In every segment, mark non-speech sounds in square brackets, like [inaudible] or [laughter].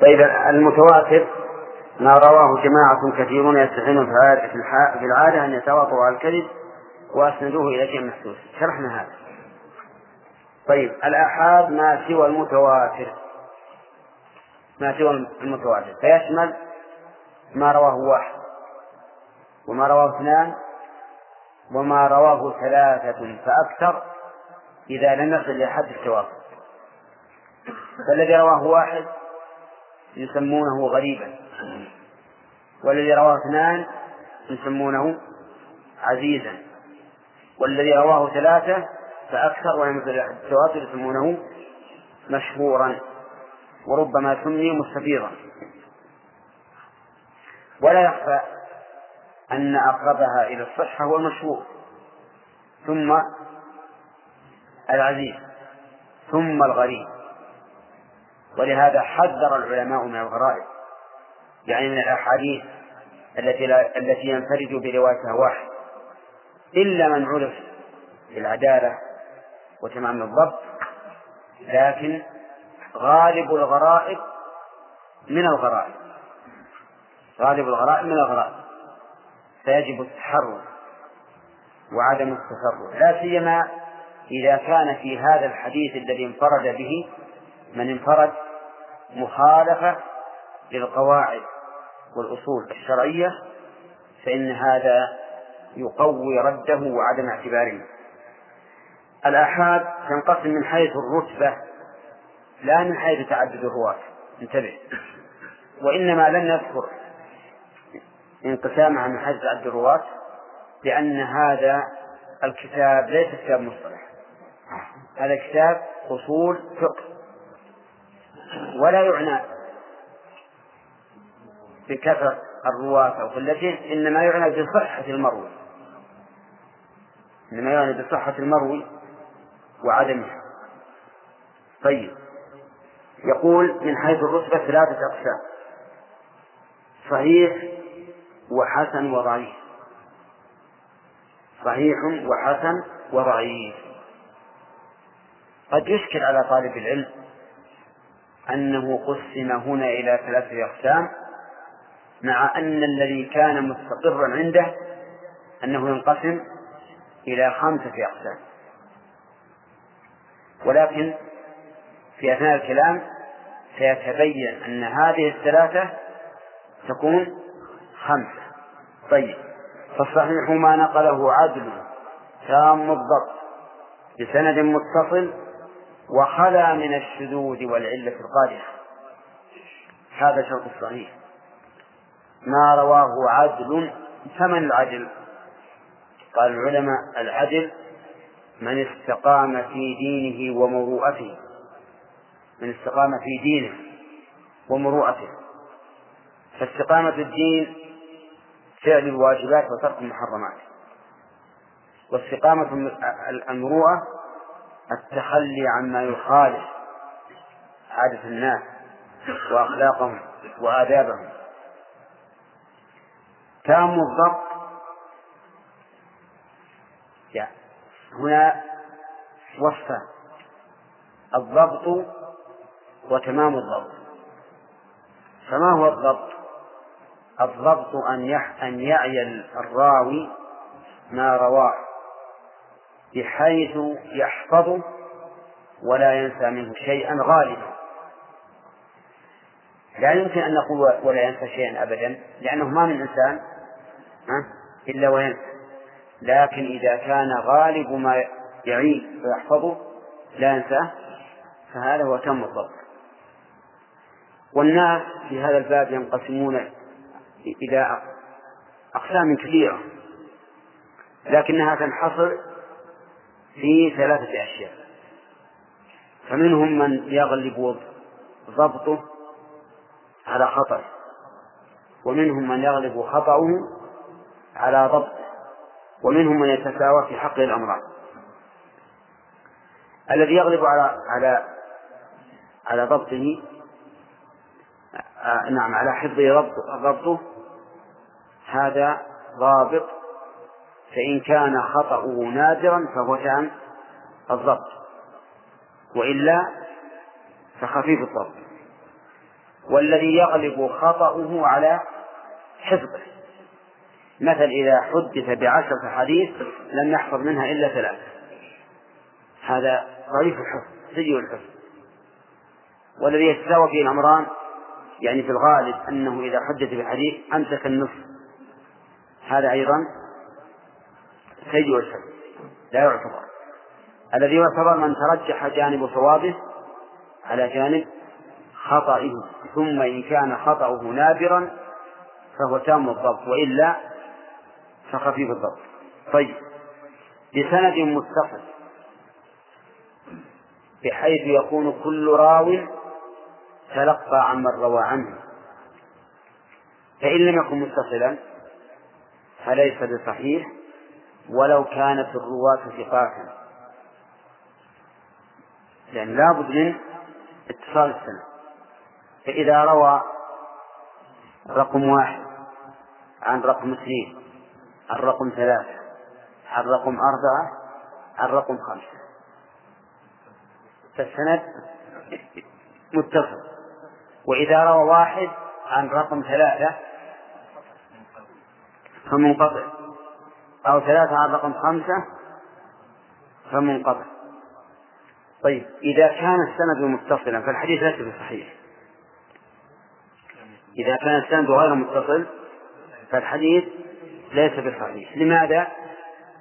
طيب المتواتر ما رواه جماعة كثيرون يستحيلون في العادة أن يتواطوا على الكذب وأسندوه إلى شيء محسوس شرحنا هذا. طيب الآحاد ما سوى المتواتر. ما سوى المتواتر. فيشمل ما رواه واحد وما رواه اثنان وما رواه ثلاثة فأكثر إذا لم يصل إلى حد التواتر. فالذي رواه واحد يسمونه غريبا والذي رواه اثنان يسمونه عزيزا والذي رواه ثلاثة فأكثر ولم التواتر يسمونه مشهورا وربما سمي مستفيضا. ولا يخفى أن أقربها إلى الصحة هو المشهور ثم العزيز ثم الغريب. ولهذا حذر العلماء من الغرائب يعني من الأحاديث التي لا التي ينفرد بروايتها واحد. إلا من عرف بالعدالة وتمام الضبط لكن غالب الغرائب من الغرائب. غالب الغرائب من الغرائب. فيجب التحرر وعدم التسرع لا سيما إذا كان في هذا الحديث الذي انفرد به من انفرد مخالفة للقواعد والأصول الشرعية فإن هذا يقوي رده وعدم اعتباره. الآحاد تنقسم من حيث الرتبة لا من حيث تعدد الرواة. انتبه. وإنما لن نذكر انقسامها من حيث تعدد الرواة لأن هذا الكتاب ليس كتاب مصطلح. هذا كتاب أصول فقه. ولا يعنى بكثرة الرواة أو قلتهم إنما يعنى بصحة المروي. إنما يعنى بصحة المروي وعدمها. طيب. يقول من حيث الرتبة ثلاثة أقسام. صحيح وحسن وضعيف. صحيح وحسن وضعيف. قد يشكل على طالب العلم أنه قسم هنا إلى ثلاثة أقسام مع أن الذي كان مستقرا عنده أنه ينقسم إلى خمسة أقسام. ولكن في أثناء الكلام سيتبين أن هذه الثلاثة تكون خمسة. طيب فالصحيح ما نقله عدل تام الضبط بسند متصل وخلا من الشذوذ والعلة القادحة. هذا شرط الصحيح. ما رواه عدل فمن العدل؟ قال العلماء العدل من استقام في دينه ومروءته. من استقام في دينه ومروءته. فاستقامة الدين فعل الواجبات وترك المحرمات. واستقامة المروءة التخلي عما يخالف عادة الناس وأخلاقهم وآدابهم. تام الضبط. يعني هنا وصفان الضبط وتمام الضبط. فما هو الضبط؟ الضبط أن يعي الراوي ما رواه. بحيث يحفظه ولا ينسى منه شيئا غالبا. لا يمكن أن نقول ولا ينسى شيئا أبدا لأنه ما من إنسان إلا وينسى. لكن إذا كان غالب ما يعيد ويحفظه لا ينساه فهذا هو تم الضبط. والناس في هذا الباب ينقسمون إلى أقسام كثيرة لكنها تنحصر في ثلاثة أشياء. فمنهم من يغلب ضبطه على خطأ ومنهم من يغلب خطأه على ضبط ومنهم من يتساوى في حق الأمران الذي يغلب على على على ضبطه آه نعم على حفظه ضبطه هذا ضابط فإن كان خطأه نادرا فهو تام الضبط. وإلا فخفيف الضبط. والذي يغلب خطأه على حفظه. مثل إذا حدث بعشرة حديث لم يحفظ منها إلا ثلاثة. هذا ضعيف الحفظ سيء الحفظ. والذي يتساوى فيه الأمران يعني في الغالب أنه إذا حدث بحديث أمسك النصف. هذا أيضا سيء الحفظ لا يعتبر. الذي يعتبر من ترجح جانب صوابه على جانب خطئه ثم إن كان خطأه نادرا فهو تام الضبط وإلا فخفيف الضبط. طيب. بسند متصل. بحيث يكون كل راو تلقى عمن روى عنه. فإن لم يكن متصلا فليس بصحيح. ولو كانت الرواة ثقاتا لأن لابد من اتصال السنة فإذا روى رقم واحد عن رقم اثنين عن رقم ثلاثة عن رقم أربعة عن رقم خمسة. فالسند متصل وإذا روى واحد عن رقم ثلاثة فمنقطع أو ثلاثة عن رقم خمسة فمنقطع. طيب إذا كان السند متصلا فالحديث ليس بصحيح. إذا كان السند غير متصل فالحديث ليس بصحيح. لماذا؟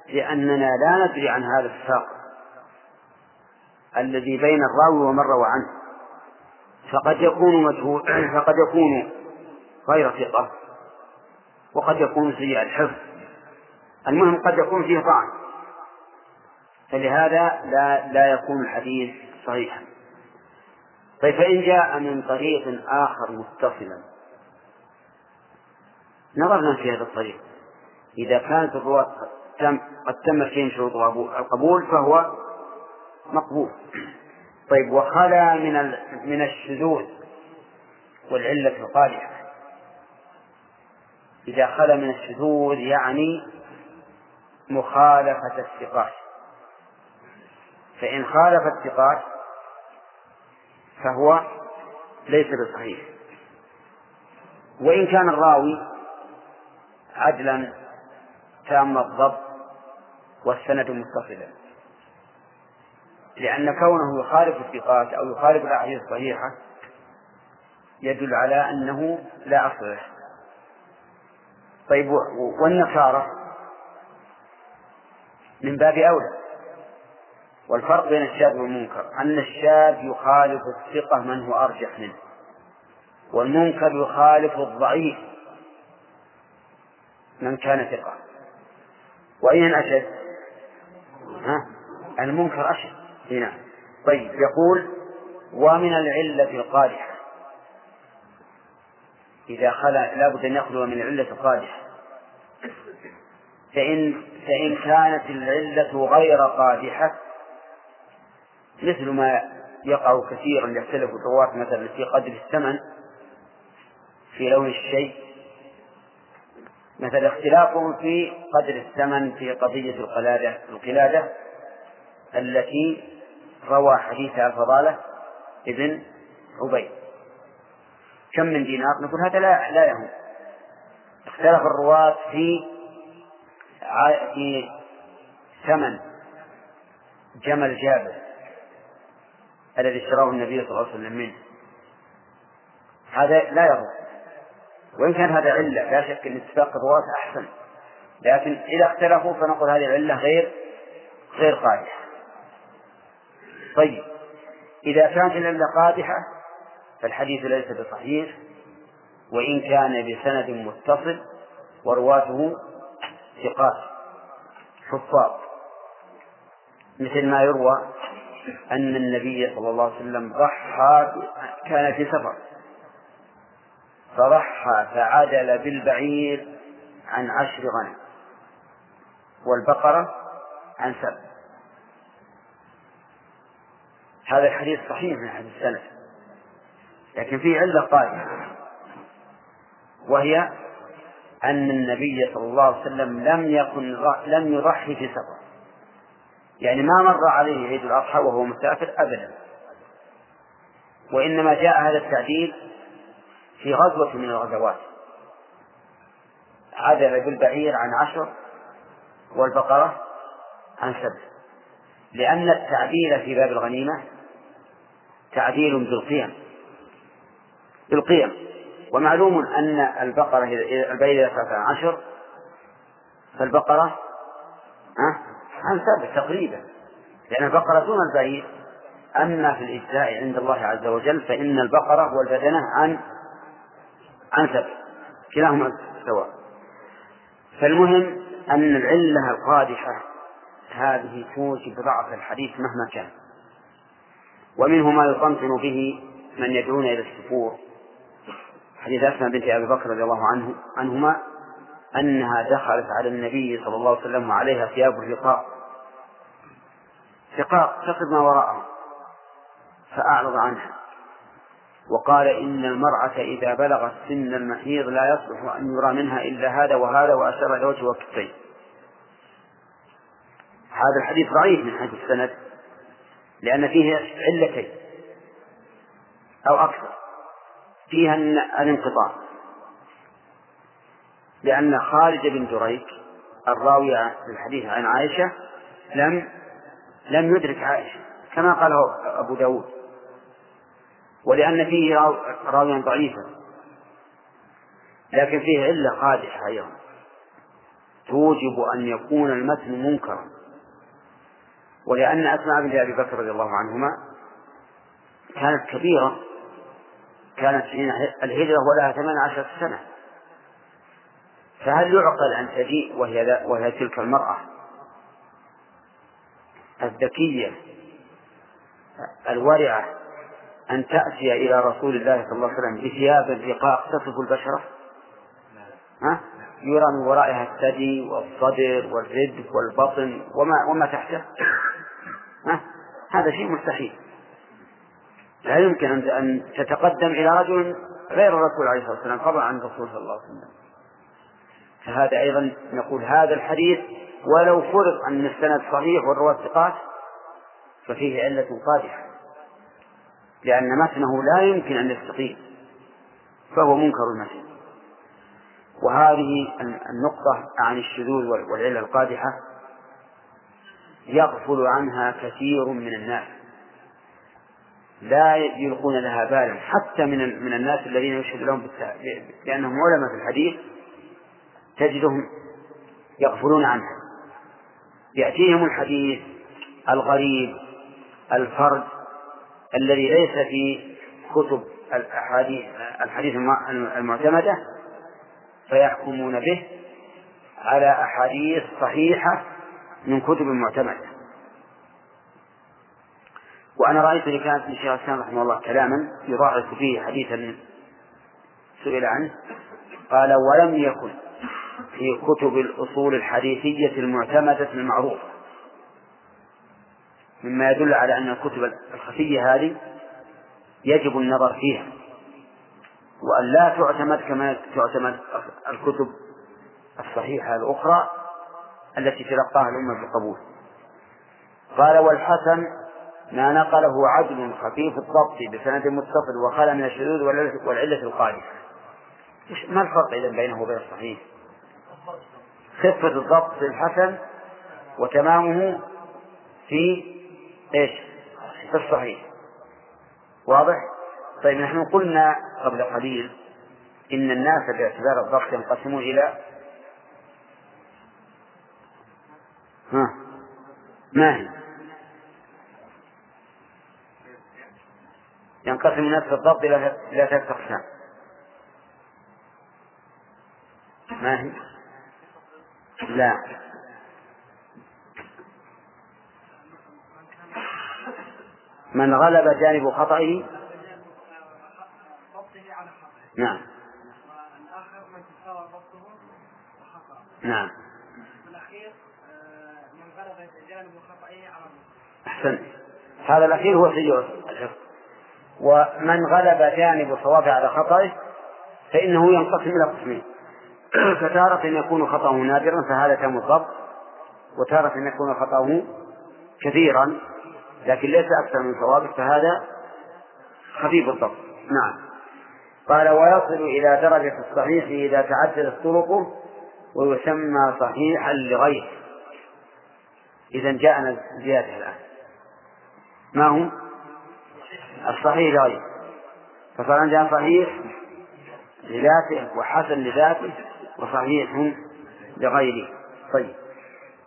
لأننا لا ندري عن هذا الساق الذي بين الراوي ومن روى عنه. فقد يكون مجهول فقد يكون غير ثقة وقد يكون سيء الحفظ. المهم قد يكون فيه طعن فلهذا لا لا يكون الحديث صحيحا. طيب فإن جاء من طريق آخر متصلا. نظرنا في هذا الطريق. إذا كانت الرواة قد تم فيهم شروط القبول فهو مقبول. طيب وخلا من من الشذوذ والعلة القادحة. إذا خلا من الشذوذ يعني مخالفة الثقات. فإن خالف الثقات فهو ليس بصحيح. وإن كان الراوي عدلا تام الضبط والسند متصلا. لأن كونه يخالف الثقات أو يخالف الأحاديث الصحيحة يدل على أنه لا أصل له طيب والنكارة من باب أولى. والفرق بين الشاذ والمنكر أن الشاذ يخالف الثقة من هو أرجح منه والمنكر يخالف الضعيف من كان ثقة. وأين أشد؟ ها؟ المنكر أشد. هنا. طيب يقول ومن العلة القادحة. إذا خلا لابد أن يخلو من العلة القادحة. فإن فإن كانت العلة غير قادحة مثل ما يقع كثيرا يختلف الرواة مثلا في قدر الثمن في لون الشيء. مثل اختلافهم في قدر الثمن في قضية القلادة القلادة التي روى حديثها الفضالة ابن عبيد. كم من دينار؟ نقول هذا لا لا يهم. اختلف الرواة في في ثمن جمل جابر الذي اشتراه النبي صلى الله عليه وسلم منه. هذا لا يضر. وإن كان هذا علة لا شك أن اتفاق الرواة أحسن. لكن إذا اختلفوا فنقول هذه العلة غير غير قادحة طيب. إذا كانت العلة قادحة فالحديث ليس بصحيح. وإن كان بسند متصل ورواته ثقات حفاظ. مثل ما يروى أن النبي صلى الله عليه وسلم ضحى كان في سفر. فضحى فعدل بالبعير عن عشر غنم والبقرة عن سبع. هذا الحديث صحيح من حديث السنة لكن فيه علة قائمة وهي أن النبي صلى الله عليه وسلم لم يكن لم يضحي في سفر. يعني ما مر عليه عيد الأضحى وهو مسافر أبدا. وإنما جاء هذا التعديل في غزوة من الغزوات. عدل بالبعير عن عشر والبقرة عن سبع. لأن التعديل في باب الغنيمة تعديل بالقيم. بالقيم. ومعلوم أن البقرة البعير إذا عن عشر فالبقرة عن سبع تقريبا لأن البقرة دون البعير أما في الإجزاء عند الله عز وجل فإن البقرة والبدنة عن عن سبع. كلاهما سواء. فالمهم أن العلة القادحة هذه توجب ضعف الحديث مهما كان. ومنه ما يطمطن به من يدعون إلى السفور. حديث أسماء بنت أبي بكر رضي الله عنه عنهما أنها دخلت على النبي صلى الله عليه وسلم وعليها ثياب الرقاق. رقاق تقف ما وراءها فأعرض عنها وقال إن المرأة إذا بلغت سن المحيض لا يصلح أن يرى منها إلا هذا وهذا وأشار إلى وجه هذا الحديث ضعيف من حيث السند لأن فيه علتين أو أكثر. فيها الانقطاع. لأن خالد بن دريك الراوي للحديث عن عائشة لم لم يدرك عائشة كما قاله أبو داود. ولأن فيه راويا ضعيفا. لكن فيه علة قادحة أيضا. توجب أن يكون المتن منكرا. ولأن أسماء بنت أبي بكر رضي الله عنهما كانت كبيرة. كانت حين الهجرة ولها ثمان عشرة سنة. فهل يعقل أن تجيء وهي, وهي تلك المرأة الذكية الورعة أن تأتي إلى رسول الله صلى الله عليه وسلم بثياب رقاق تصف البشرة؟ ها؟ يرى من ورائها الثدي والصدر والردف والبطن وما وما تحته. ها؟ هذا شيء مستحيل. لا يمكن أن تتقدم إلى رجل غير الرسول عليه الصلاة والسلام فضلا عن الرسول صلى الله عليه وسلم. فهذا أيضا نقول هذا الحديث ولو فرض أن السند صحيح والرواة ثقات ففيه علة قادحة لأن متنه لا يمكن أن يستقيم فهو منكر المتن. وهذه النقطة عن الشذوذ والعلة القادحة يغفل عنها كثير من الناس. لا يلقون لها بالا حتى من من الناس الذين يشهد لهم بأنهم علماء في الحديث تجدهم يغفلون عنها. يأتيهم الحديث الغريب الفرد الذي ليس في كتب الأحاديث الحديث المعتمدة فيحكمون به على أحاديث صحيحة من كتب معتمدة. وأنا رأيت كانت من شيخ الإسلام رحمه الله كلاما يضاعف فيه حديثا سئل عنه قال ولم يكن في كتب الأصول الحديثية المعتمدة المعروفة مما يدل على أن الكتب الخفية هذه يجب النظر فيها وأن لا تعتمد كما تعتمد الكتب الصحيحة الأخرى التي تلقاها الأمة بقبول قال والحسن ما نقله عدل خفيف الضبط بسند متصل وخلى من الشذوذ والعلة القادمة ما الفرق إذا بينه وبين الصحيح؟ خفة الضبط في الحسن وتمامه في إيش؟ في الصحيح واضح؟ طيب نحن قلنا قبل قليل إن الناس باعتبار الضبط ينقسمون إلى ها ما هي؟ ينقسم الناس في الضبط إلى ثلاثة أقسام. ما هي؟ لا. من غلب جانب خطئه. نعم. نعم. والأخير من غلب جانب خطئه على أحسنت. هذا الأخير هو الحفظ ومن غلب جانب صوابه على خطئه فإنه ينقسم إلى قسمين. [clears throat] فتارة يكون خطأه نادرا فهذا تام الضبط وتارة يكون خطأه كثيرا لكن ليس أكثر من صوابه فهذا خفيف الضبط. نعم. قال ويصل إلى درجة الصحيح إذا تعددت طرقه ويسمى صحيحا لغيره. إذا جاءنا زيادة الآن. ما هو؟ الصحيح لغيره فصار عندنا صحيح لذاته وحسن لذاته وصحيح لغيره. طيب.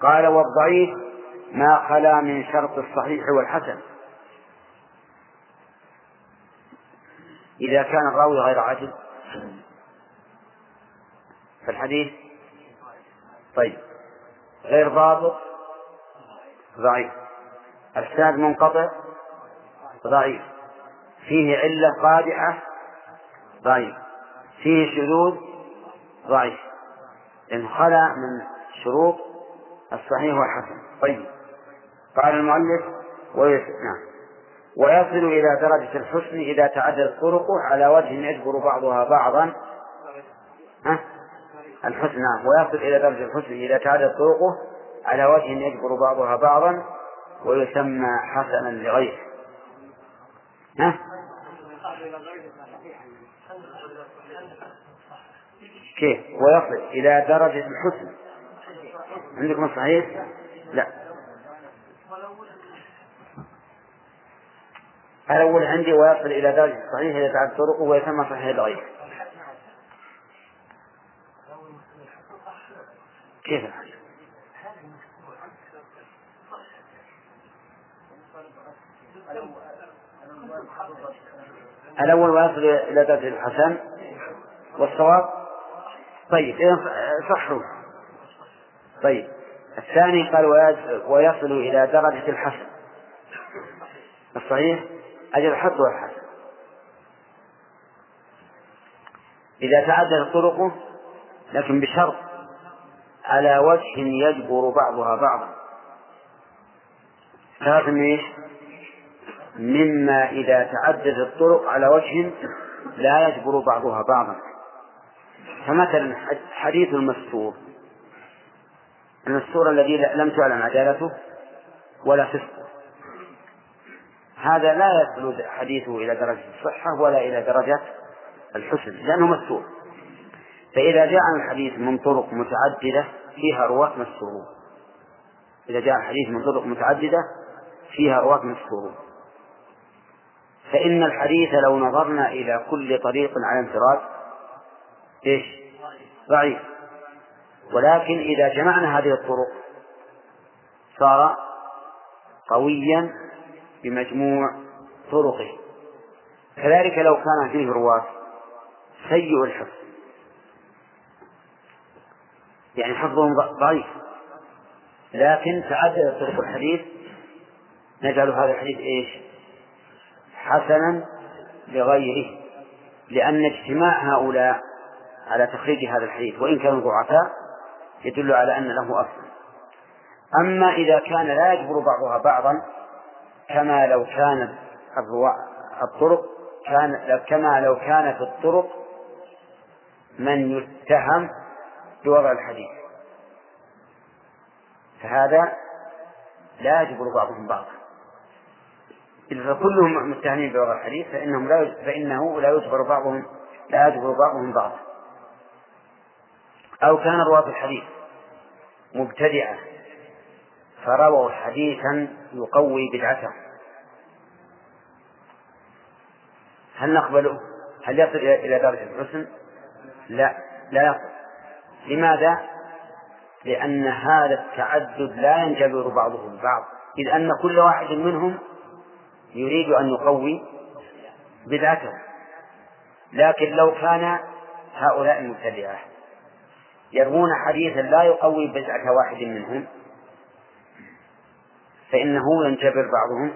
قال والضعيف ما خلا من شرط الصحيح والحسن. إذا كان الراوي غير عاجل فالحديث طيب. غير ضابط ضعيف. السند منقطع ضعيف. فيه علة قادحة ضعيف. فيه شذوذ ضعيف. إن خلا من شروط الصحيح والحسن. طيب. قال المؤلف. نعم. ويصل إلى درجة الحسن إذا تعددت طرقه على وجه يجبر بعضها بعضا. ها؟ الحسن نعم. ويصل إلى درجة الحسن إذا تعددت طرقه على وجه يجبر بعضها بعضا ويسمى حسنا لغيره. ها؟ كيف؟ ويصل إلى درجة الحسن. عندكم صحيح؟ لا. الأول عندي ويصل إلى درجة الصحيح إذا تعد طرقه ويسمى صحيح الغير كيف؟ الأول ويصل إلى درجة الحسن. والصواب؟ طيب صحوا طيب الثاني قال ويصل إلى درجة الحسن. الصحيح؟ أجل حط والحسن. إذا تعددت طرقه لكن بشرط على وجه يجبر بعضها بعضا. ثلاث إيش؟ مما إذا تعددت الطرق على وجه لا يجبر بعضها بعضا. فمثلا حديث المستور. المستور الذي لم تعلم عدالته ولا فسقه. هذا لا يصل حديثه إلى درجة الصحة ولا إلى درجة الحسن لأنه مستور. فإذا جاء الحديث من طرق متعددة فيها رواة مستورون. إذا جاء الحديث من طرق متعددة فيها رواة مستورون. فإن الحديث لو نظرنا إلى كل طريق على انفراد إيش؟ ضعيف. ولكن إذا جمعنا هذه الطرق صار قويا بمجموع طرقه. كذلك لو كان فيه رواة سيء الحفظ. يعني حفظهم ضعيف. لكن تعدد طرق الحديث نجعل هذا الحديث إيش؟ حسنا لغيره لأن اجتماع هؤلاء على تخريج هذا الحديث وإن كانوا ضعفاء يدل على أن له أصل. أما إذا كان لا يجبر بعضها بعضا كما لو كانت الطرق كان كما لو كان في الطرق من يتهم بوضع الحديث. فهذا لا يجبر بعضهم بعضا. إذا كلهم متهمين بوضع الحديث فإنهم لا فإنه لا يجبر بعضهم لا يجبر بعضهم بعضا أو كان رواة الحديث مبتدعة فرووا حديثا يقوي بدعته هل نقبله؟ هل يصل إلى درجة الحسن؟ لا لا يصل لماذا؟ لأن هذا التعدد لا ينجبر بعضه ببعض إذ أن كل واحد منهم يريد أن يقوي بدعته. لكن لو كان هؤلاء المبتدعة يروون حديثا لا يقوي بدعة واحد منهم فإنه ينجبر بعضهم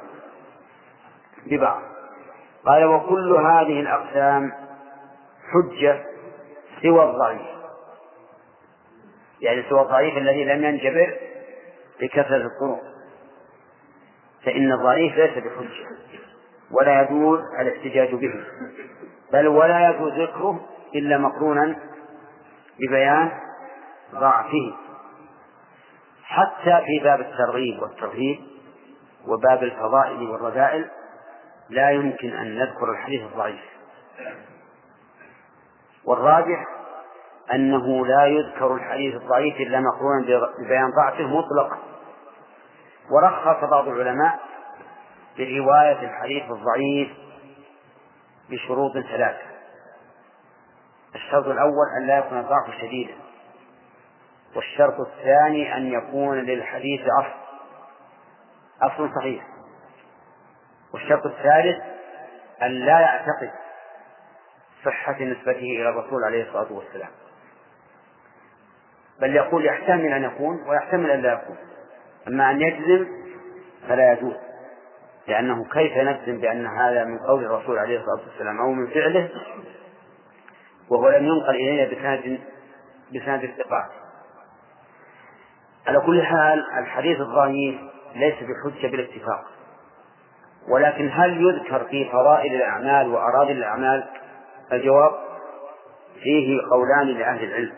ببعض. قال وكل هذه الأقسام حجة سوى الضعيف. يعني سوى الضعيف الذي لم ينجبر بكثرة الطرق. فإن الضعيف ليس بحجة ولا يجوز الاحتجاج به بل ولا يجوز ذكره إلا مقرونا ببيان ضعفه. حتى في باب الترغيب والترهيب وباب الفضائل والرذائل لا يمكن أن نذكر الحديث الضعيف. والراجح أنه لا يذكر الحديث الضعيف إلا مقرونا ببيان ضعفه مطلقا. ورخص بعض العلماء برواية الحديث الضعيف بشروط ثلاثة. الشرط الأول أن لا يكون الضعف شديدا. والشرط الثاني أن يكون للحديث أصل. أصل صحيح. والشرط الثالث أن لا يعتقد صحة نسبته إلى الرسول عليه الصلاة والسلام. بل يقول يحتمل أن يكون ويحتمل أن لا يكون. أما أن يجزم فلا يجوز لأنه كيف نجزم بأن هذا من قول الرسول عليه الصلاة والسلام أو من فعله؟ وهو لم ينقل إلينا بسند بسند الثقات. على كل حال الحديث الضعيف ليس بحجة بالاتفاق ولكن هل يذكر في فضائل الأعمال وأراضي الأعمال؟ الجواب فيه قولان لأهل العلم.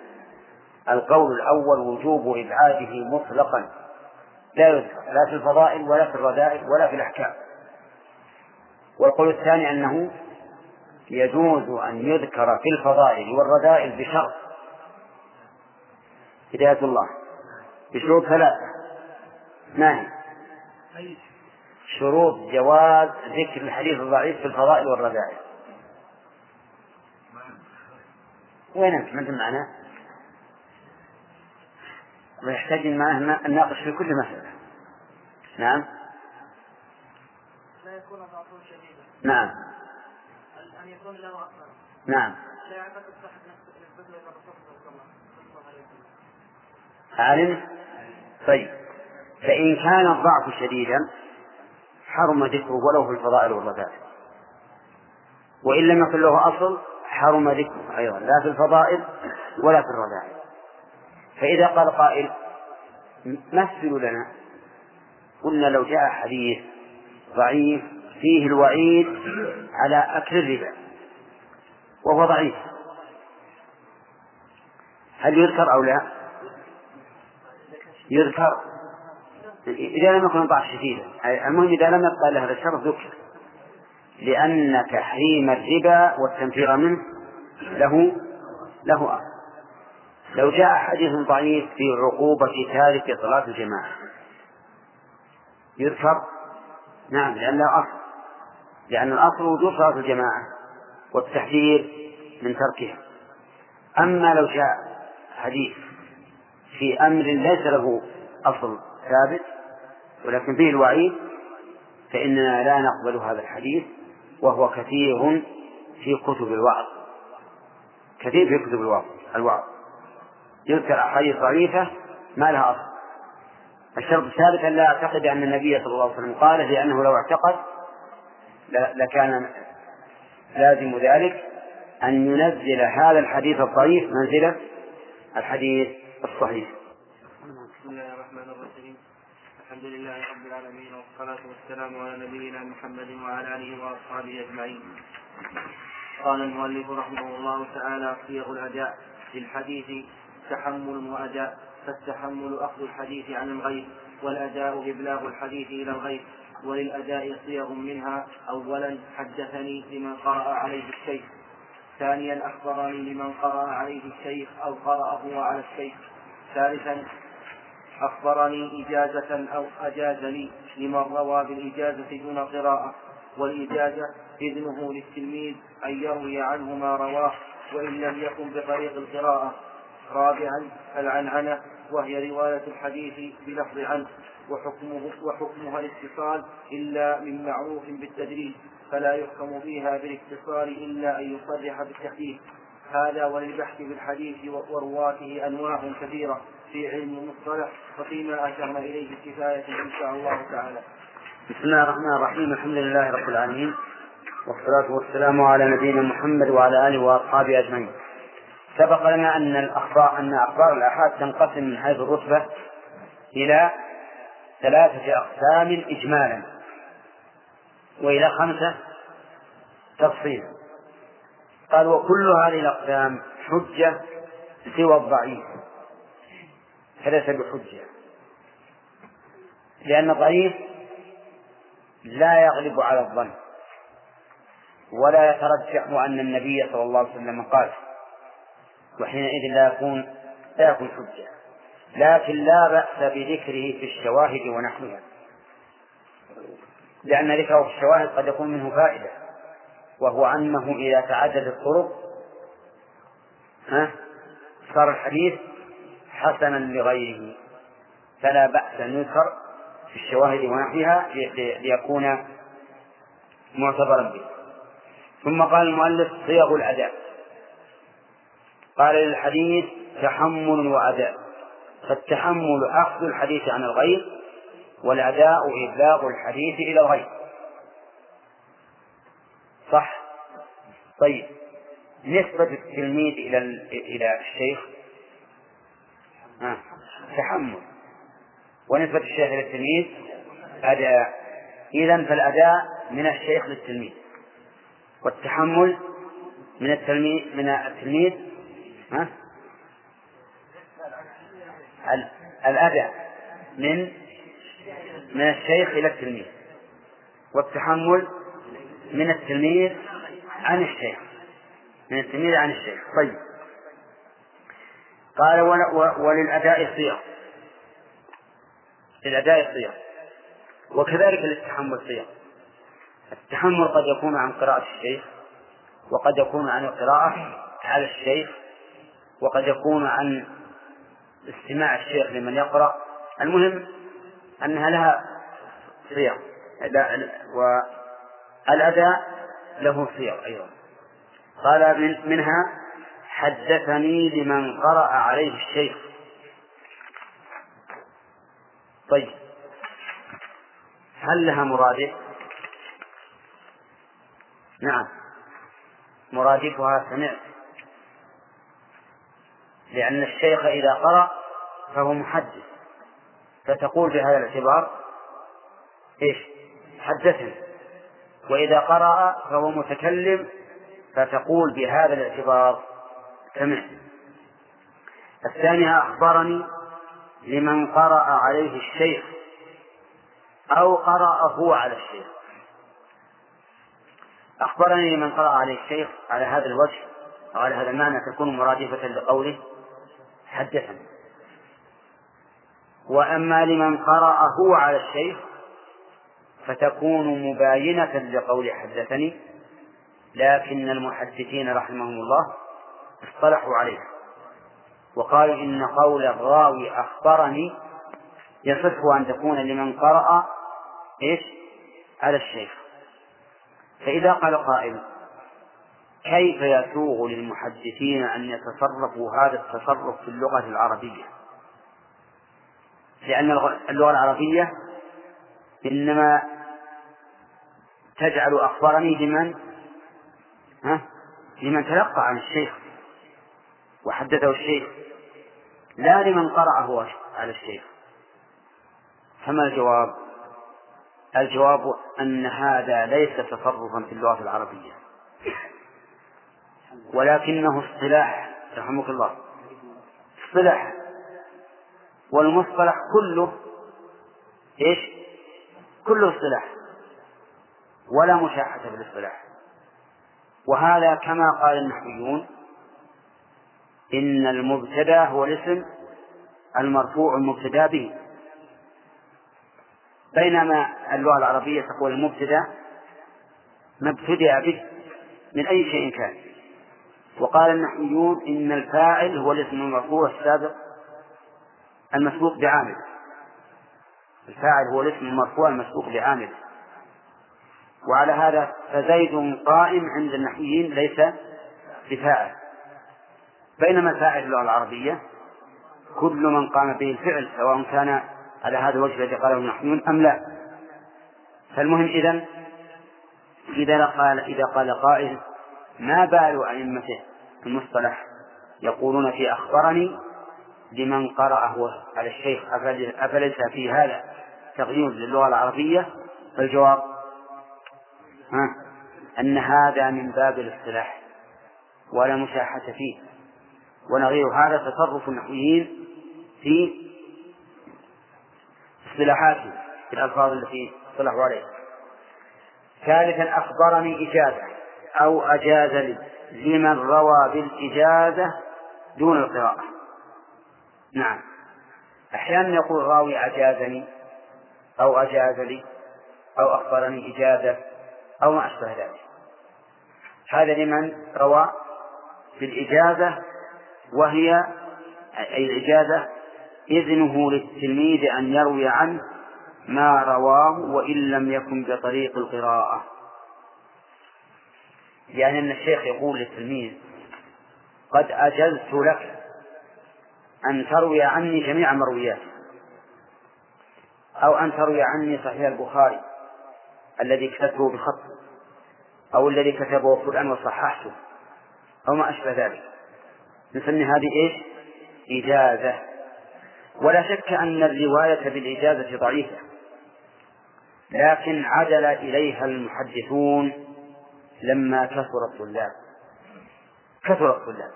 القول الأول وجوب إبعاده مطلقا. لا يذكر لا في الفضائل ولا في الرذائل ولا في الأحكام. والقول الثاني أنه يجوز أن يذكر في الفضائل والرذائل بشرط هداية الله. بشروط ثلاثة. ما هي؟ شروط جواز ذكر الحديث الضعيف في الفضائل والرذائل وين أنت؟ ما أنت معنا؟ ويحتاج معه الناقش في كل مسألة. نعم؟ لا يكون ضعفه شديدا. نعم. أن يكون له أثر نعم. لا يعتقد صحة نسبته إلى الرسول صلى الله عليه وسلم. عالم؟ طيب. فإن كان الضعف شديدا حرم ذكره ولو في الفضائل والرذائل وإن لم يكن له أصل حرم ذكره أيضا. لا في الفضائل ولا في الرذائل. فإذا قال قائل مثلوا لنا؟ قلنا لو جاء حديث ضعيف فيه الوعيد على أكل الربا وهو ضعيف. هل يذكر أو لا؟ يذكر. إذا لم يكن ضعف شديدا المهم إذا لم يبقى له هذا الشرط ذكر لأن تحريم الربا والتنفير منه له له أصل لو جاء حديث ضعيف في عقوبة تارك صلاة الجماعة. يذكر؟ نعم لأن أصل. لأن الأصل وجوب صلاة الجماعة والتحذير من تركها. أما لو جاء حديث في أمر ليس له أصل ثابت ولكن فيه الوعيد فإننا لا نقبل هذا الحديث وهو كثير في كتب الوعظ. كثير في كتب الوعظ الوعظ. يذكر أحاديث ضعيفة ما لها أصل. الشرط الثالث أن لا أعتقد أن النبي صلى الله عليه وسلم قال لأنه لو اعتقد لكان لازم ذلك أن ينزل هذا الحديث الضعيف منزلة الحديث الصحيح. بسم الله الرحمن الرحيم. الحمد لله رب العالمين والصلاة والسلام على نبينا محمد وعلى آله وأصحابه أجمعين. قال المؤلف رحمه الله تعالى صيغ الأداء للحديث تحمل وأداء فالتحمل أخذ الحديث عن الغير والأداء إبلاغ الحديث إلى الغير وللأداء صيغ منها أولا حدثني لمن قرأ عليه الشيخ ثانيا أخبرني لمن قرأ عليه الشيخ أو قرأه على الشيخ ثالثا أخبرني إجازة أو أجاز لي لمن روى بالإجازة دون قراءة والإجازة إذنه للتلميذ أن يروي عنه ما رواه وإن لم يكن بطريق القراءة. رابعا العنعنة وهي رواية الحديث بلفظ عنه وحكمه وحكمها الاتصال إلا من معروف بالتدريج فلا يحكم فيها بالاتصال إلا أن يصرح بالتحديث هذا وللبحث في الحديث ورواته أنواع كثيرة في علم المصطلح وفيما أشرنا إليه كفاية إن شاء الله تعالى. بسم الله الرحمن الرحيم الحمد لله رب العالمين والصلاة والسلام على نبينا محمد وعلى آله وأصحابه أجمعين. سبق لنا أن الأخبار أن أخبار الآحاد تنقسم من حيث الرتبة إلى ثلاثة أقسام إجمالا وإلى خمسة تفصيلا. قال وكل هذه الأقسام حجة سوى الضعيف. فليس بحجة. لأن الضعيف لا يغلب على الظن ولا يترجح أن النبي صلى الله عليه وسلم قال وحينئذ لا يكون لا يكون حجة. لكن لا بأس بذكره في الشواهد ونحوها. لأن ذكره في الشواهد قد يكون منه فائدة. وهو أنه إذا تعدد الطرق ها صار الحديث حسنا لغيره. فلا بأس أن يذكر في الشواهد ونحوها ليكون معتبرا به. ثم قال المؤلف صيغ الأداء قال للحديث تحمل وأداء. فالتحمل أخذ الحديث عن الغير والأداء إبلاغ الحديث إلى الغير صح؟ طيب. نسبة التلميذ إلى إلى الشيخ؟ آه. تحمل. ونسبة الشيخ إلى التلميذ؟ أداء. إذا فالأداء من الشيخ للتلميذ. والتحمل من التلميذ من التلميذ ها؟ الأداء من من الشيخ إلى التلميذ والتحمل من التلميذ عن الشيخ من التلميذ عن الشيخ. طيب. قال وللأداء صيغ للأداء صيغ وكذلك للتحمل صيغ. التحمل قد يكون عن قراءة الشيخ وقد يكون عن القراءة على الشيخ وقد يكون عن استماع الشيخ لمن يقرأ. المهم أنها لها صيغ والأداء له صيغ أيضا. قال من منها حدثني لمن قرأ عليه الشيخ. طيب. هل لها مرادف؟ نعم. مرادفها سمعت. لأن الشيخ إذا قرأ فهو محدث. فتقول بهذا الاعتبار إيش؟ حدثني. وإذا قرأ فهو متكلم فتقول بهذا الاعتبار سمعت. الثانية أخبرني لمن قرأ عليه الشيخ أو قرأ هو على الشيخ. أخبرني من قرأ عليه الشيخ على هذا الوجه أو على هذا المعنى تكون مرادفة لقوله حدثني. وأما لمن قرأ هو على الشيخ فتكون مباينة لقول حدثني لكن المحدثين رحمهم الله اصطلحوا عليها وقالوا إن قول الراوي أخبرني يصح أن تكون لمن قرأ إيش؟ على الشيخ. فإذا قال قائل كيف يسوغ للمحدثين أن يتصرفوا هذا التصرف في اللغة العربية؟ لأن اللغة العربية إنما تجعل أخبرني لمن؟ ها؟ لمن تلقى عن الشيخ وحدثه الشيخ لا لمن قرأه على الشيخ. فما الجواب؟ الجواب أن هذا ليس تصرفا في اللغة العربية. ولكنه اصطلاح رحمك الله. اصطلاح. والمصطلح كله إيش؟ كله اصطلاح. ولا مشاحة في الاصطلاح. وهذا كما قال النحويون إن المبتدأ هو الاسم المرفوع المبتدأ به. بينما اللغة العربية تقول المبتدأ ما ابتدأ به من أي شيء كان. وقال النحويون إن الفاعل هو الاسم المرفوع السابق المسبوق بعامل. الفاعل هو الاسم المرفوع المسبوق بعامل. وعلى هذا فزيد قائم عند النحويين ليس بفاعل. بينما الفاعل في اللغة العربية كل من قام به الفعل سواء كان على هذا الوجه الذي قاله النحويون أم لا. فالمهم إذا إذا قال إذا قال قائل ما بال أئمته المصطلح يقولون في أخبرني لمن قرأه على الشيخ أفليس في هذا تغيير للغة العربية؟ فالجواب ها أن هذا من باب الاصطلاح ولا مشاحة فيه. ونظير هذا تصرف النحويين في اصطلاحاتهم في الألفاظ التي اصطلحوا عليها. ثالثا أخبرني إجازة أو أجاز لي لمن روى بالإجازة دون القراءة. نعم. أحيانا يقول راوي أجازني أو أجاز لي أو أخبرني إجازة أو ما أشبه ذلك. هذا لمن روى بالإجازة وهي أي الإجازة إذنه للتلميذ أن يروي عنه ما رواه وإن لم يكن بطريق القراءة. يعني أن الشيخ يقول للتلميذ قد أجزت لك أن تروي عني جميع مرويات أو أن تروي عني صحيح البخاري الذي كتبته بخط أو الذي كتبه فلان وصححته أو ما أشبه ذلك نسمي هذه إيش؟ إجازة ولا شك أن الرواية بالإجازة ضعيفة لكن عدل إليها المحدثون لما كثر الطلاب. كثر الطلاب.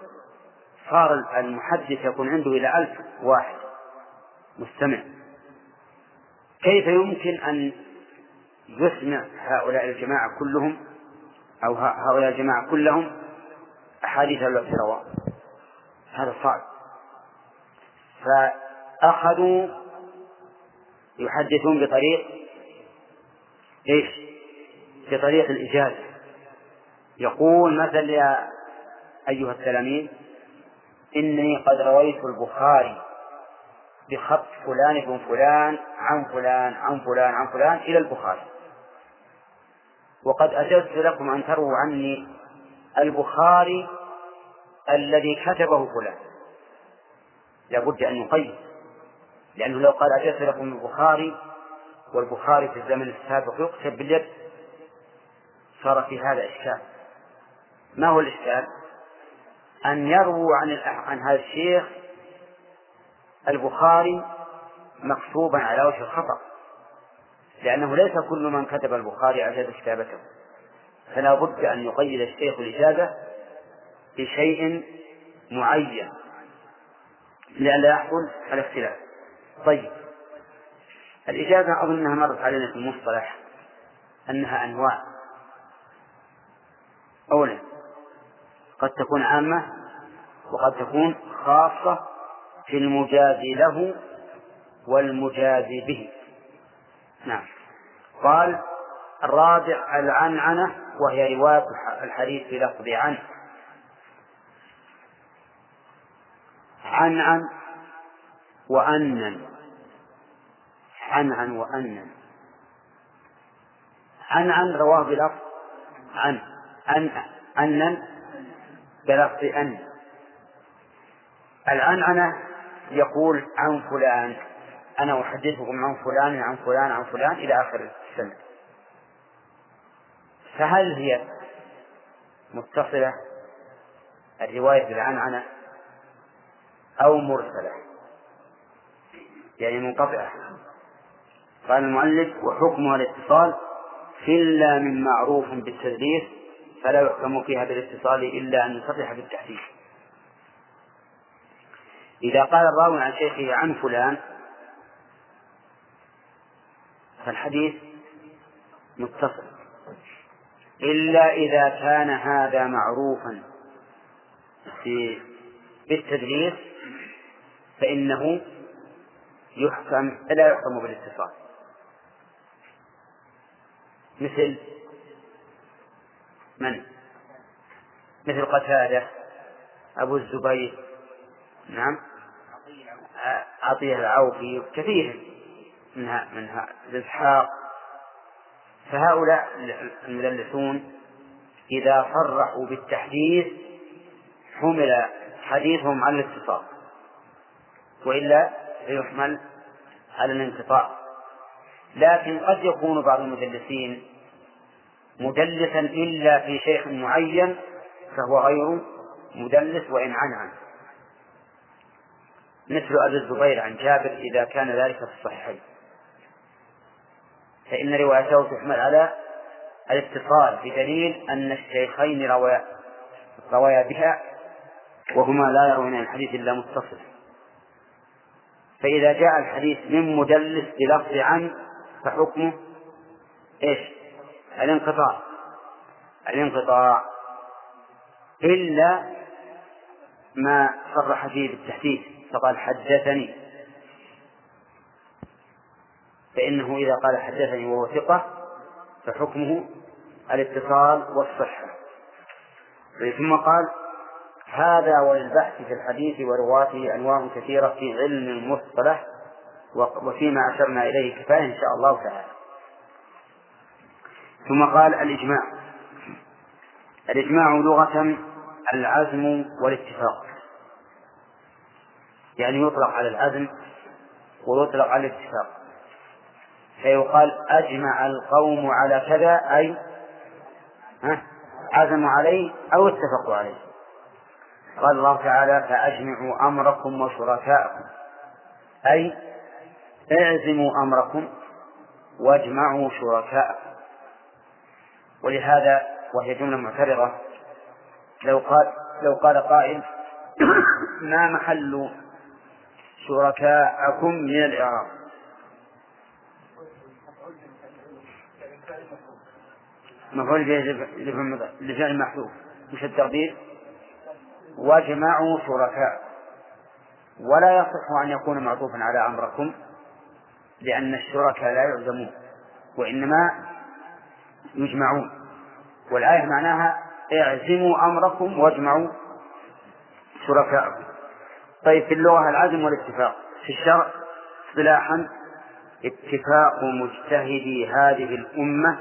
صار المحدث يكون عنده إلى ألف واحد. مستمع. كيف يمكن أن يسمع هؤلاء الجماعة كلهم أو هؤلاء الجماعة كلهم أحاديث التي رواه هذا صعب. فأخذوا يحدثون بطريق إيش؟ بطريق الإجازة. يقول مثلا يا أيها التلاميذ إني قد رويت البخاري بخط فلان بن فلان عن فلان عن فلان عن فلان إلى البخاري. وقد أجزت لكم أن ترووا عني البخاري الذي كتبه فلان. لابد أن يقيد لأنه لو قال أجزت لكم البخاري والبخاري في الزمن السابق يكتب باليد صار في هذا إشكال. ما هو الإشكال؟ أن يرووا عن عن هذا الشيخ البخاري مكتوبا على وجه الخطأ لأنه ليس كل من كتب البخاري أجاز كتابته. فلا بد أن يقيد الشيخ الإجازة بشيء معين. لئلا يحصل الاختلاف طيب. الإجازة أظن أنها مرت علينا في المصطلح أنها أنواع. أولا قد تكون عامة وقد تكون خاصة في المجازي له والمجازي به. نعم. قال الرابع العنعنة وهي رواية الحديث بلفظ عن عنعن وأنن. عنعن وأنن. عنعن رواه بلفظ عن أن أنن بلفظ أن. العنعنة يقول عن فلان أنا أحدثكم عن فلان عن فلان عن فلان إلى آخر السنة. فهل هي متصلة؟ الرواية بالعنعنة أو مرسلة؟ يعني منقطعة. قال المؤلف وحكمها الاتصال إلا من معروف بالتدليس فلا يحكم فيها بالاتصال إلا أن يصرح بالتحديث إذا قال الراوي عن شيخه عن فلان فالحديث متصل. إلا إذا كان هذا معروفا في بالتدليس فإنه يحكم لا يحكم بالاتصال. مثل من؟ مثل قتادة أبو الزبير نعم. عطية العوفي كثير منها منها إسحاق. فهؤلاء المدلسون إذا صرحوا بالتحديث حمل حديثهم على الاتصال وإلا فيحمل على الانقطاع. لكن قد يكون بعض المدلسين مدلسا إلا في شيخ معين فهو غير مدلس وإن عن مثل أبي الزبير عن جابر إذا كان ذلك في الصحيحين. فإن روايته تحمل على الاتصال بدليل أن الشيخين رويا رويا بها وهما لا يروون الحديث إلا متصل فإذا جاء الحديث من مدلس بلفظ عن فحكمه إيش؟ الانقطاع. الانقطاع إلا ما صرح فيه بالتحديث. فقال حدثني. فإنه إذا قال حدثني وهو ثقة فحكمه الاتصال والصحة. ثم قال هذا وللبحث في الحديث ورواته أنواع كثيرة في علم المصطلح وفيما أشرنا إليه كفاية إن شاء الله تعالى. ثم قال الإجماع. الإجماع لغة العزم والاتفاق. يعني يطلق على العزم ويطلق على الاتفاق. فيقال أجمع القوم على كذا أي عزموا عليه أو اتفقوا عليه. قال الله تعالى فأجمعوا أمركم وشركاءكم. أي اعزموا أمركم واجمعوا شركاءكم. ولهذا وهي جملة معترضة. لو قال لو قال قائل ما محل شركاءكم من الإعراب؟ مفعول به لفعل محذوف. مش التقدير واجمعوا شركاء. ولا يصح أن يكون معطوفا على أمركم لأن الشركاء لا يعزمون وإنما يجمعون. والآية معناها اعزموا أمركم واجمعوا شركاءكم. طيب في اللغة العزم والاتفاق في الشرع اصطلاحا اتفاق مجتهدي هذه الأمة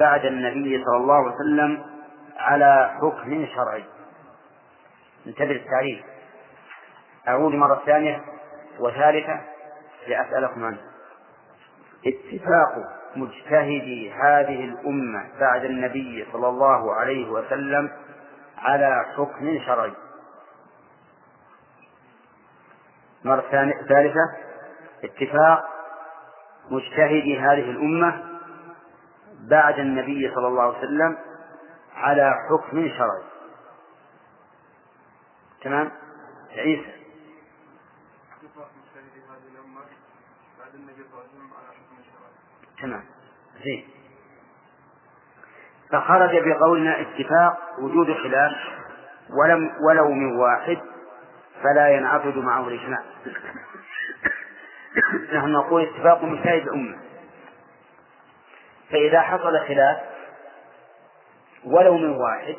بعد النبي صلى الله عليه وسلم على حكم شرعي. انتبه للتعريف. أعود مرة ثانية وثالثة لأسألكم عنه اتفاق مجتهدي هذه الأمة بعد النبي صلى الله عليه وسلم على حكم شرعي. مرة ثالثة اتفاق مجتهدي هذه الأمة بعد النبي صلى الله عليه وسلم على حكم شرعي. تمام؟ عيسى. تمام. زين. فخرج بقولنا اتفاق وجود خلاف ولم ولو من واحد فلا ينعقد معه الإجماع [coughs] نحن نقول اتفاق مشاهد الأمة. فإذا حصل خلاف ولو من واحد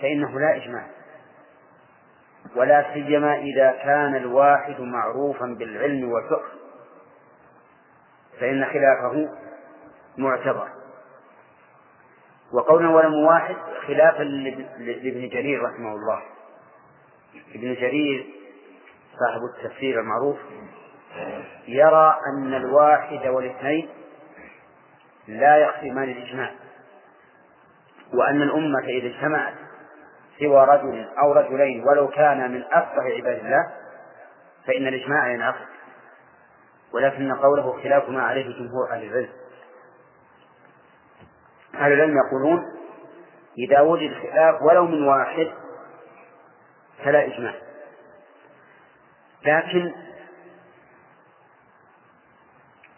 فإنه لا إجماع. ولا سيما إذا كان الواحد معروفا بالعلم والفقه. فإن خلافه معتبر. وقولنا ولم واحد خلافا لابن جرير رحمه الله. ابن جرير صاحب التفسير المعروف يرى أن الواحد والاثنين لا يقسمان الإجماع وأن الأمة إذا اجتمعت سوى رجل أو رجلين ولو كان من أفقه عباد الله فإن الإجماع ينعقد. ولكن قوله خلاف ما عليه جمهور أهل العلم. أهل العلم يقولون إذا وجد خلاف ولو من واحد فلا إجماع. لكن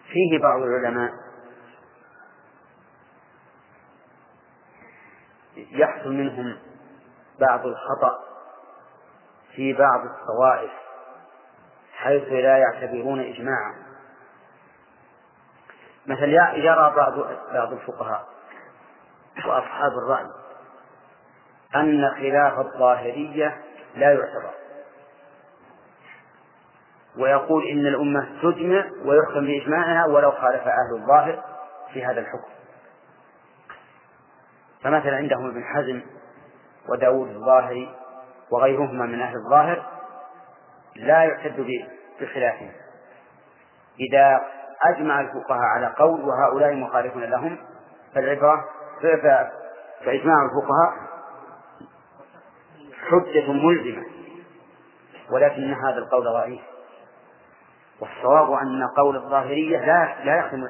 فيه بعض العلماء يحصل منهم بعض الخطأ في بعض الطوائف حيث لا يعتبرون إجماعا. مثل يرى بعض بعض الفقهاء وأصحاب الرأي أن خلاف الظاهرية لا يعتبر. ويقول إن الأمة تجمع ويحكم بإجماعها ولو خالف أهل الظاهر في هذا الحكم. فمثلا عندهم ابن حزم وداود الظاهري وغيرهما من أهل الظاهر لا يعتد بخلافهم. إذا أجمع الفقهاء على قول وهؤلاء مخالفون لهم فالعبرة فإجماع الفقهاء حجة ملزمة ولكن هذا القول ضعيف. والصواب أن قول الظاهرية لا لا يخرم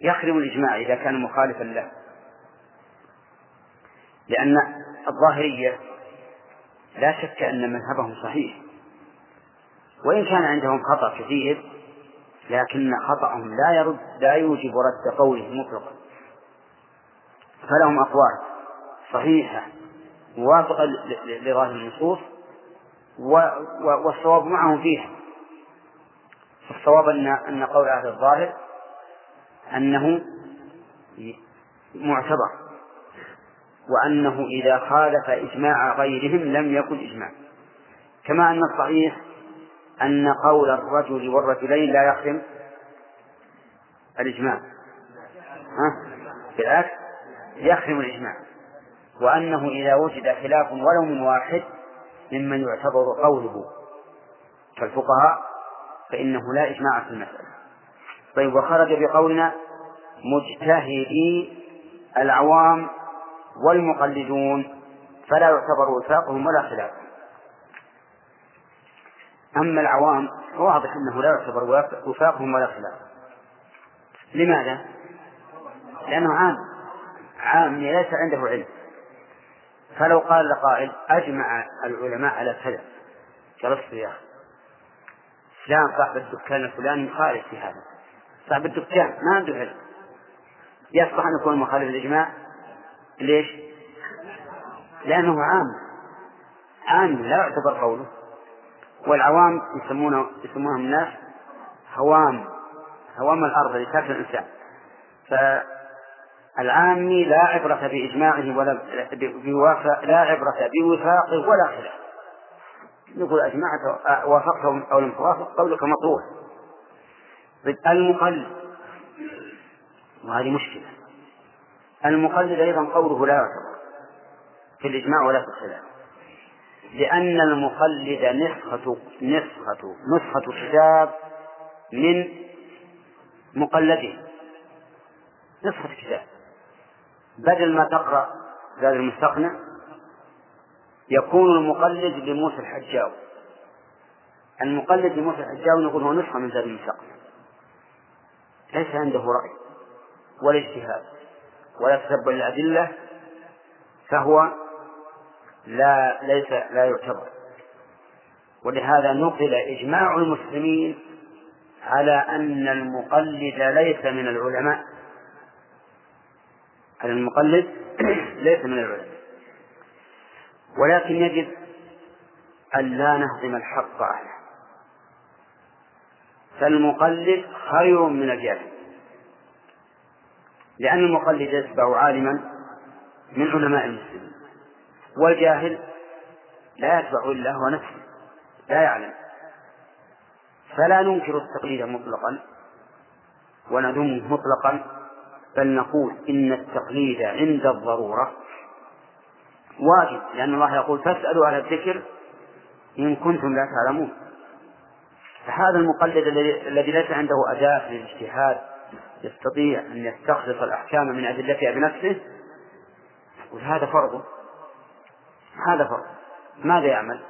يخرم الإجماع إذا كان مخالفا له. لأن الظاهرية لا شك أن مذهبهم صحيح وإن كان عندهم خطأ كثير لكن خطأهم لا يرد لا يوجب رد قوله مطلقا. فلهم أقوال صحيحة موافقة لظاهر النصوص والصواب معهم فيها. الصواب أن أن قول أهل الظاهر أنه معتبر وأنه إذا خالف إجماع غيرهم لم يكن إجماع. كما أن الصحيح أن قول الرجل والرجلين لا يخدم الإجماع. ها؟ بالعكس يخدم الإجماع. وأنه إذا وجد خلاف ولو من واحد ممن يعتبر قوله كالفقهاء فإنه لا إجماع في المسألة. طيب وخرج بقولنا مجتهدي العوام والمقلدون فلا يعتبر وفاقهم ولا خلافهم أما العوام واضح أنه لا يعتبر وفاقهم ولا خلافهم لماذا؟ لأنه عام. عام ليس عنده علم. فلو قال لقائل أجمع العلماء على كذا جلست يا أخي فلان صاحب الدكان الفلاني مخالف في هذا. صاحب الدكان ما عنده علم. يصلح أن يكون مخالف الإجماع ليش؟ لأنه عام. عام لا يعتبر قوله. والعوام يسمونه يسمونهم الناس هوام. هوام الأرض تاكل الإنسان. فالعامي لا عبرة بإجماعه ولا بوافق لا عبرة بوفاقه ولا خلاف. يقول أجمعت وافقته أو لم توافق قولك مطروح. المقلد. وهذه مشكلة. المقلد أيضا قوله لا يعتبر في الإجماع ولا في الخلاف. لأن المقلد نسخة نسخة نسخة كتاب من مقلده. نسخة كتاب. بدل ما تقرأ زاد المستقنع يكون المقلد لموسى الحجاوي. المقلد لموسى الحجاوي نقول هو نسخة من زاد المستقنع. ليس عنده رأي ولا اجتهاد ولا تتبع الأدلة فهو لا ليس لا يعتبر. ولهذا نقل إجماع المسلمين على أن المقلد ليس من العلماء. المقلد [clears throat] ليس من العلماء. ولكن يجب أن لا نهضم الحق أهله. فالمقلد خير من الجاهل. لأن المقلد يتبع عالما من علماء المسلمين. والجاهل لا يتبع إلا هو نفسه لا يعلم. فلا ننكر التقليد مطلقا ونذمه مطلقا بل نقول إن التقليد عند الضرورة واجب لأن الله يقول فاسألوا أهل الذكر إن كنتم لا تعلمون. فهذا المقلد الذي ليس عنده أداة للاجتهاد يستطيع أن يستخلص الأحكام من أدلتها بنفسه وهذا فرضه هذا فرض ماذا يعمل؟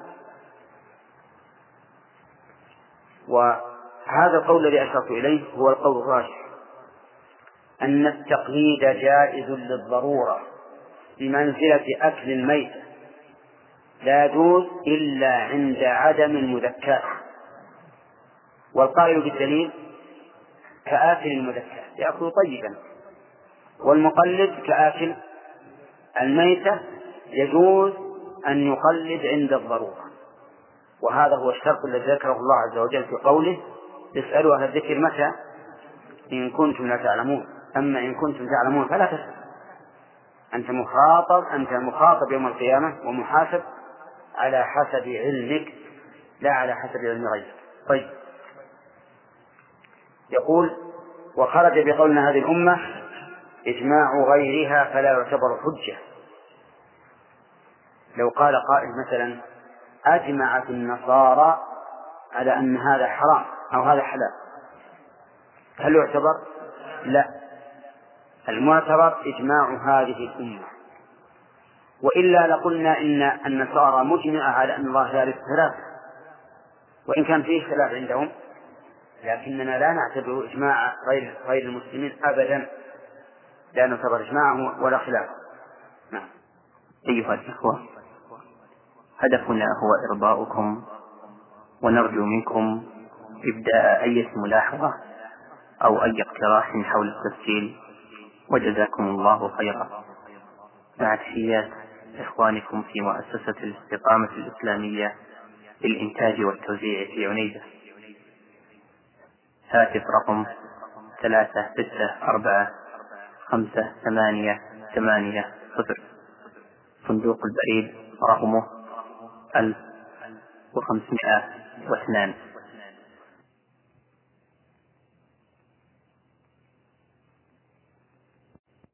وهذا القول الذي أشرت إليه هو القول الراجح. أن التقليد جائز للضرورة بمنزلة أكل الميتة لا يجوز إلا عند عدم المذكاة. والقائل بالدليل كآكل المذكاة يأكل طيبا. والمقلد كآكل الميتة يجوز أن يقلد عند الضرورة. وهذا هو الشرط الذي ذكره الله عز وجل في قوله اسألوا أهل الذكر متى؟ إن كنتم لا تعلمون. أما إن كنتم تعلمون فلا تسأل أنت مخاطب أنت مخاطب يوم القيامة ومحاسب على حسب علمك لا على حسب علم غيرك. طيب. يقول وخرج بقولنا هذه الأمة إجماع غيرها فلا يعتبر حجة. لو قال قائل مثلا أجمعت النصارى على أن هذا حرام أو هذا حلال. هل يعتبر؟ لا. المعتبر إجماع هذه الأمة. وإلا لقلنا إن النصارى مجمعة على أن الله ثالث ثلاثة وإن كان فيه خلاف عندهم لكننا لا نعتبر إجماع غير غير المسلمين أبدا. لا نعتبر إجماعه ولا خلافه نعم. أيها الإخوة. هدفنا هو إرضاؤكم ونرجو منكم إبداء أي ملاحظة أو أي اقتراح حول التسجيل. وجزاكم الله خيرا. مع تحيات إخوانكم في مؤسسة الاستقامة الإسلامية للإنتاج والتوزيع في عنيزة هاتف رقم ثلاثة ستة أربعة خمسة ثمانية ثمانية صفر. صندوق البريد رقمه ألف وخمسمائة واثنان.